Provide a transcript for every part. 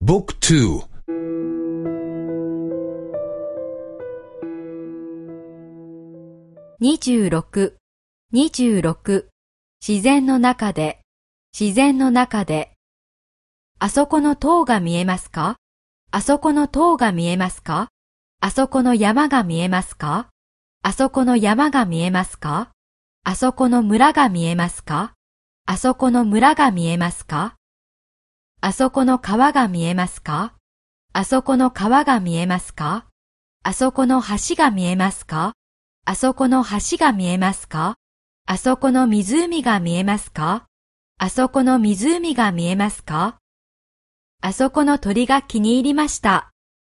บุ๊กทู26、26自然の中で、自然の中で。あそこの塔が見えますかあそこの塔が見えますかあそこの山が見えますかあそこの山が見えますかあそこの村が見えますかあそこの村が見えますか あそこの川が見えますか？あそこの川が見えますか？あそこの橋が見えますか？あそこの橋が見えますか？あそこの湖が見えますか？あそこの湖が見えますか？あそこの鳥が気に入りました。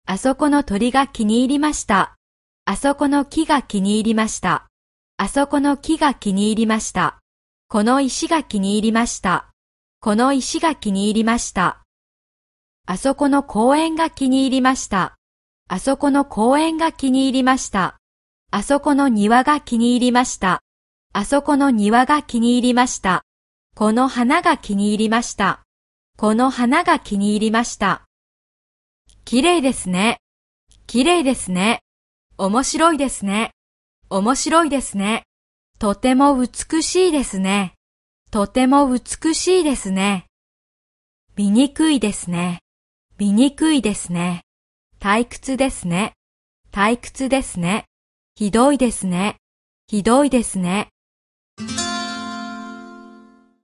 あそこの鳥が気に入りました。あそこの木が気に入りました。あそこの木が気に入りました。この石が気に入りました。この石が気に入りました。あそこの公園が気に入りました。あそこの公園が気に入りました。あそこの庭が気に入りました。あそこの庭が気に入りました。この花が気に入りました。この花が気に入りました。綺麗ですね。綺麗ですね。面白いですね。面白いですね。とても美しいですね。とても美しいですね。醜いですね。見にくいですね。退屈ですね。退屈ですね。ひどいですね。ひどいですね。